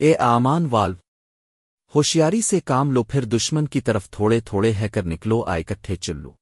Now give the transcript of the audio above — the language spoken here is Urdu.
اے آمان والو، ہوشیاری سے کام لو، پھر دشمن کی طرف تھوڑے تھوڑے ہے کر نکلو، آئے کٹھے چلو۔